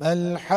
ما الحاقة